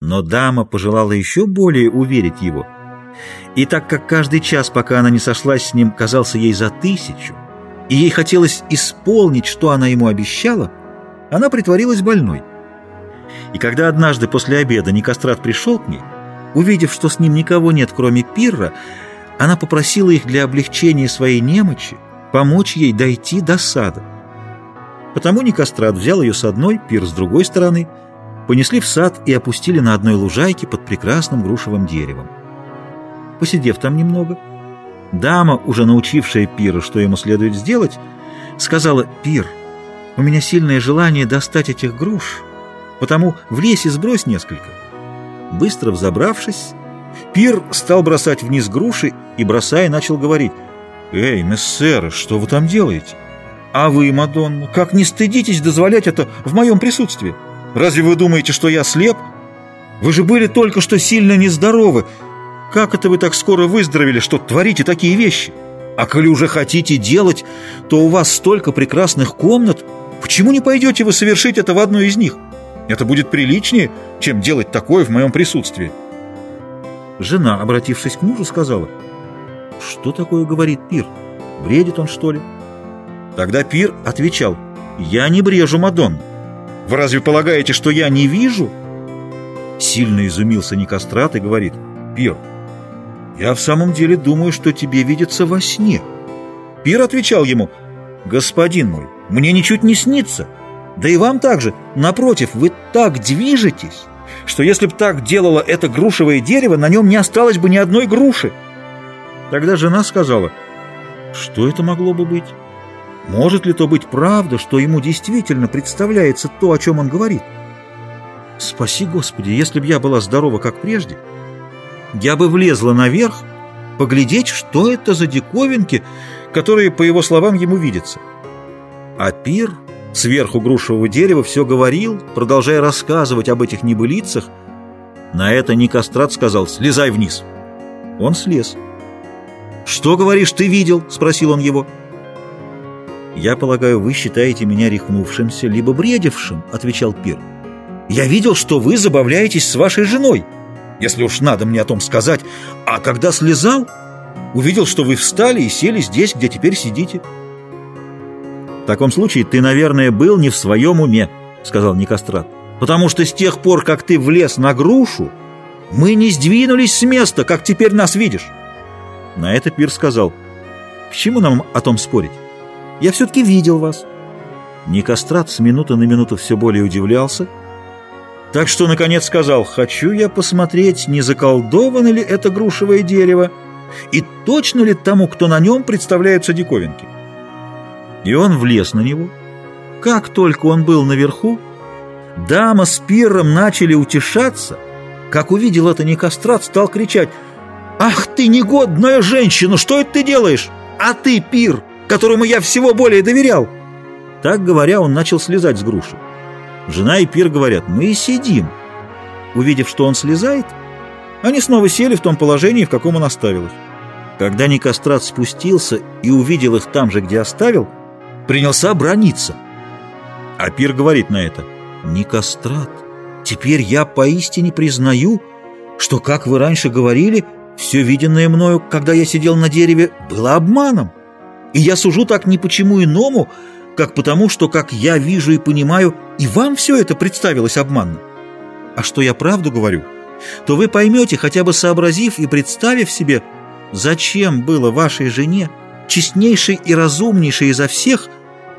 Но дама пожелала еще более уверить его. И так как каждый час, пока она не сошлась с ним, казался ей за тысячу, и ей хотелось исполнить, что она ему обещала, она притворилась больной. И когда однажды после обеда Никострат пришел к ней, увидев, что с ним никого нет, кроме Пирра, она попросила их для облегчения своей немочи помочь ей дойти до сада. Потому Никострат взял ее с одной, Пир с другой стороны, понесли в сад и опустили на одной лужайке под прекрасным грушевым деревом. Посидев там немного, дама, уже научившая Пира, что ему следует сделать, сказала «Пир, у меня сильное желание достать этих груш, потому в лесе сбрось несколько». Быстро взобравшись, Пир стал бросать вниз груши и, бросая, начал говорить «Эй, мессеры, что вы там делаете? А вы, Мадонна, как не стыдитесь дозволять это в моем присутствии? Разве вы думаете, что я слеп? Вы же были только что сильно нездоровы. Как это вы так скоро выздоровели, что творите такие вещи? А коли уже хотите делать, то у вас столько прекрасных комнат. Почему не пойдете вы совершить это в одной из них? Это будет приличнее, чем делать такое в моем присутствии». Жена, обратившись к мужу, сказала, «Что такое говорит Пир? Бредит он, что ли?» Тогда Пир отвечал, «Я не брежу, Мадонна. Вы разве полагаете, что я не вижу?» Сильно изумился Никострат и говорит, «Пир, я в самом деле думаю, что тебе видится во сне». Пир отвечал ему, «Господин мой, мне ничуть не снится. Да и вам также. Напротив, вы так движетесь, что если б так делало это грушевое дерево, на нем не осталось бы ни одной груши». Тогда жена сказала, «Что это могло бы быть?» Может ли то быть правда, что ему действительно представляется то, о чем он говорит? Спаси Господи, если бы я была здорова, как прежде, я бы влезла наверх, поглядеть, что это за диковинки, которые, по его словам, ему видятся. А пир сверху грушевого дерева все говорил, продолжая рассказывать об этих небылицах. На это Никострат сказал «Слезай вниз». Он слез. «Что, говоришь, ты видел?» — спросил он его. «Я полагаю, вы считаете меня рехнувшимся, либо бредевшим», — отвечал Пир. «Я видел, что вы забавляетесь с вашей женой, если уж надо мне о том сказать. А когда слезал, увидел, что вы встали и сели здесь, где теперь сидите». «В таком случае ты, наверное, был не в своем уме», — сказал Никострат. «Потому что с тех пор, как ты влез на грушу, мы не сдвинулись с места, как теперь нас видишь». На это Пир сказал, «К чему нам о том спорить?» Я все-таки видел вас». Никострат с минуты на минуту все более удивлялся, так что, наконец, сказал, «Хочу я посмотреть, не заколдовано ли это грушевое дерево, и точно ли тому, кто на нем, представляются диковинки». И он влез на него. Как только он был наверху, дама с пиром начали утешаться. Как увидел это Никострат, стал кричать, «Ах ты, негодная женщина, что это ты делаешь? А ты, пир, которому я всего более доверял!» Так говоря, он начал слезать с груши. Жена и Пир говорят, мы и сидим. Увидев, что он слезает, они снова сели в том положении, в каком он оставил Когда Никострат спустился и увидел их там же, где оставил, принялся брониться. А Пир говорит на это, «Никострат, теперь я поистине признаю, что, как вы раньше говорили, все виденное мною, когда я сидел на дереве, было обманом. И я сужу так не почему иному, как потому, что, как я вижу и понимаю, и вам все это представилось обманно. А что я правду говорю, то вы поймете, хотя бы сообразив и представив себе, зачем было вашей жене, честнейшей и разумнейшей изо всех,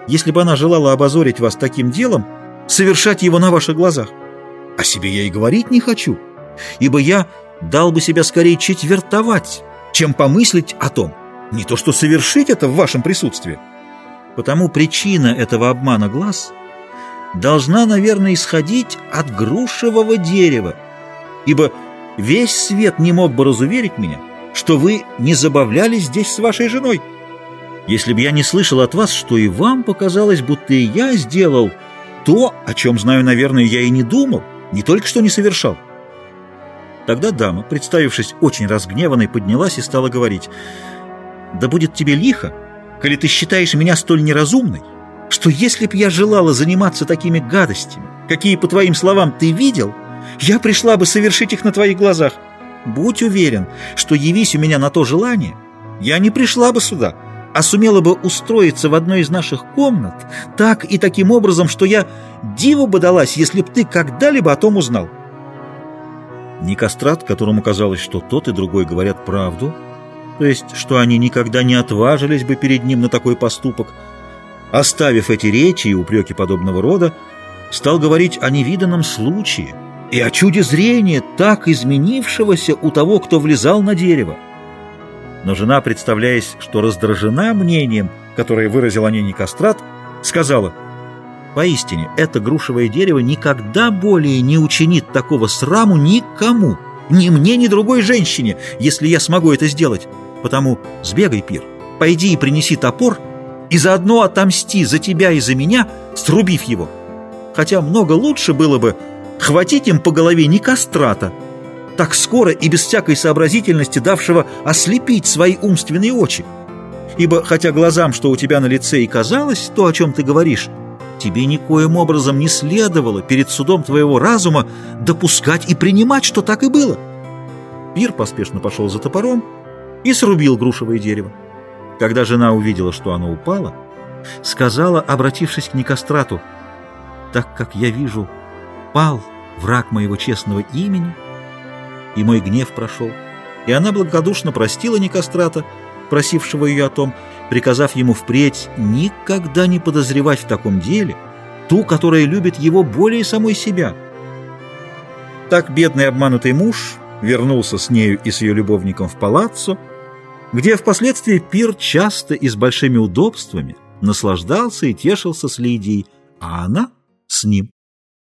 если бы она желала обозорить вас таким делом, совершать его на ваших глазах. О себе я и говорить не хочу, ибо я дал бы себя скорее четвертовать, чем помыслить о том, не то что совершить это в вашем присутствии. Потому причина этого обмана глаз должна, наверное, исходить от грушевого дерева, ибо весь свет не мог бы разуверить меня, что вы не забавлялись здесь с вашей женой. Если бы я не слышал от вас, что и вам показалось, будто и я сделал то, о чем, знаю, наверное, я и не думал, не только что не совершал. Тогда дама, представившись очень разгневанной, поднялась и стала говорить — да будет тебе лихо, коли ты считаешь меня столь неразумной, что если б я желала заниматься такими гадостями, какие, по твоим словам, ты видел, Я пришла бы совершить их на твоих глазах. Будь уверен, что явись у меня на то желание, я не пришла бы сюда, а сумела бы устроиться в одной из наших комнат так и таким образом, что я диву бы далась, если б ты когда-либо о том узнал. Никострат, которому казалось, что тот и другой говорят правду, то есть, что они никогда не отважились бы перед ним на такой поступок, оставив эти речи и упреки подобного рода, стал говорить о невиданном случае и о чуде зрения, так изменившегося у того, кто влезал на дерево. Но жена, представляясь, что раздражена мнением, которое выразил о ней Никострат, сказала, «Поистине, это грушевое дерево никогда более не учинит такого сраму никому, ни мне, ни другой женщине, если я смогу это сделать. Потому сбегай, пир, пойди и принеси топор, и заодно отомсти за тебя и за меня, срубив его. Хотя много лучше было бы хватить им по голове не кастрата, так скоро и без всякой сообразительности давшего ослепить свои умственные очи. Ибо, хотя глазам, что у тебя на лице и казалось то, о чем ты говоришь, тебе никоим образом не следовало перед судом твоего разума допускать и принимать, что так и было. Пир поспешно пошел за топором и срубил грушевое дерево. Когда жена увидела, что оно упало, сказала, обратившись к Никострату, «Так как я вижу, пал враг моего честного имени, и мой гнев прошел». И она благодушно простила Никострата, просившего ее о том, приказав ему впредь никогда не подозревать в таком деле ту, которая любит его более самой себя. Так бедный обманутый муж вернулся с нею и с ее любовником в палаццо, где впоследствии пир часто и с большими удобствами наслаждался и тешился с Лидией, а она с ним.